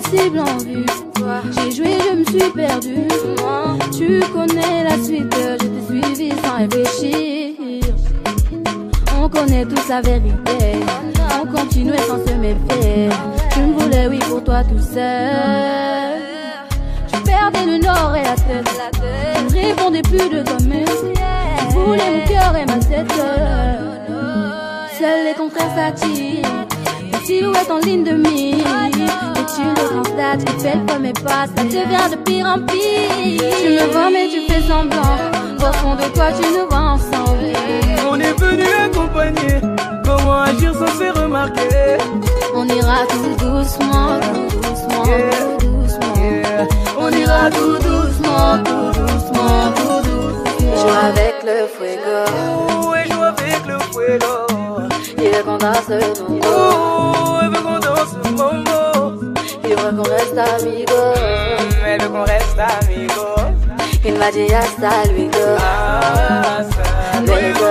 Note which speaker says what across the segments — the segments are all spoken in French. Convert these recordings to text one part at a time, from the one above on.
Speaker 1: cible en vue. J'ai joué, je me suis perdu. Tu connais la suite, je t'ai suivi sans réfléchir. On connaît tous la vérité. On continuait sans se méfier. Tu me voulais, oui, pour toi tout seul. Je perdais le nord et la tête. Je ne répondais plus de toi-même. Tu voulais mon cœur et ma tête. Seuls les contraires s'attirent. Silhouette en ligne de mire. Et tu le constates, tu fais comme mes pas. Ça devient de pire en pire. Tu me vois, mais tu fais semblant. Au fond de toi, tu nous vois ensemble.
Speaker 2: On est venu accompagner. Comment agir sans se faire remarquer?
Speaker 1: On ira tout doucement, tout doucement, tout doucement. On ira tout doucement, tout doucement, tout doucement. Joue avec le fuego.
Speaker 2: Oh, et joue avec le fuego.
Speaker 1: Il veut qu'on danse le mambo.
Speaker 2: Oh,
Speaker 1: Il veut qu'on reste amigos.
Speaker 2: Mm, Elle veut qu'on reste amigos.
Speaker 1: Il m'a dit hasta luego.
Speaker 2: Ah, ça
Speaker 1: Luego.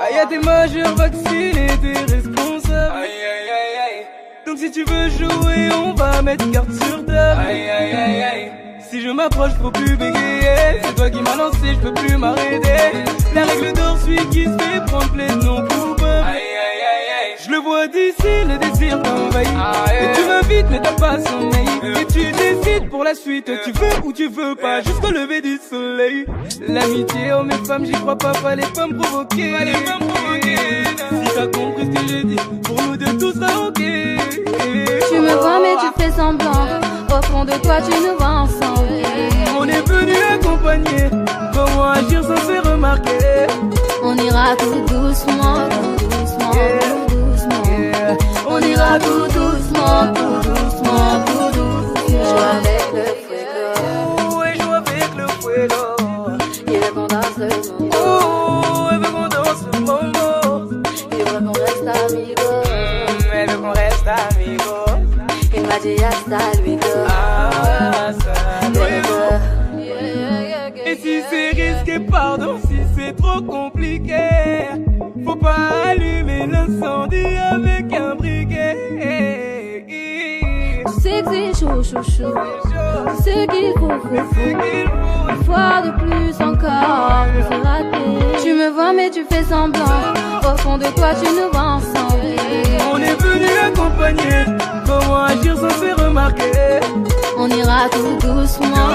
Speaker 2: Aïe, t'es majeur, vacciné, t'es responsable. Aïe, aïe, aïe, aïe. Donc si tu veux jouer, on va mettre carte sur table. Aïe, aïe, aïe, aïe. Si je m'approche, faut plus bégayer. C'est toi qui m'as lancé, je peux plus m'arrêter. La règle d'or, celui qui se le désir t'envahit. Et tu m'invites, mais t'as pas sommeil. Et tu décides pour la suite. Tu veux ou tu veux pas, jusqu'au lever du soleil. L'amitié, oh mes femmes, j'y crois pas, fallait pas me provoquer. Fallait pas me provoquer. Si t'as compris ce que je dis, pour nous deux, tout sera ok.
Speaker 1: Tu me vois, mais tu fais semblant. Au fond de toi, tu nous vois ensemble.
Speaker 2: On est venu accompagner. Comment agir sans se remarquer?
Speaker 1: On ira tout doucement, tout reste amigos.
Speaker 2: Mm, Elle veut qu'on reste amigos.
Speaker 1: Il m'a dit hasta luego.
Speaker 2: Ah,
Speaker 1: Luego.
Speaker 2: Et si c'est risqué, pardon, si c'est trop compliqué, faut pas allumer l'incendie avec un briquet.
Speaker 1: Tu sais que c'est chaud, chaud, chaud. Sais qu'il faut, faut, faut. Une fois de plus encore, s'est raté. Tu me vois, mais tu fais semblant. Au fond de toi, tu nous vois
Speaker 2: Comment agir sans faire remarquer?
Speaker 1: On ira tout doucement.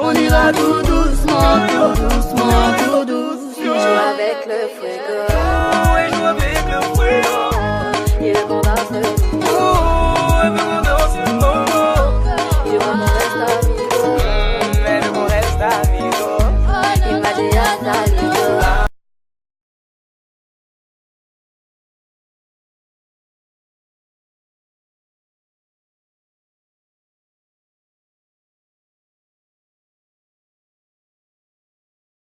Speaker 1: On ira tout doucement.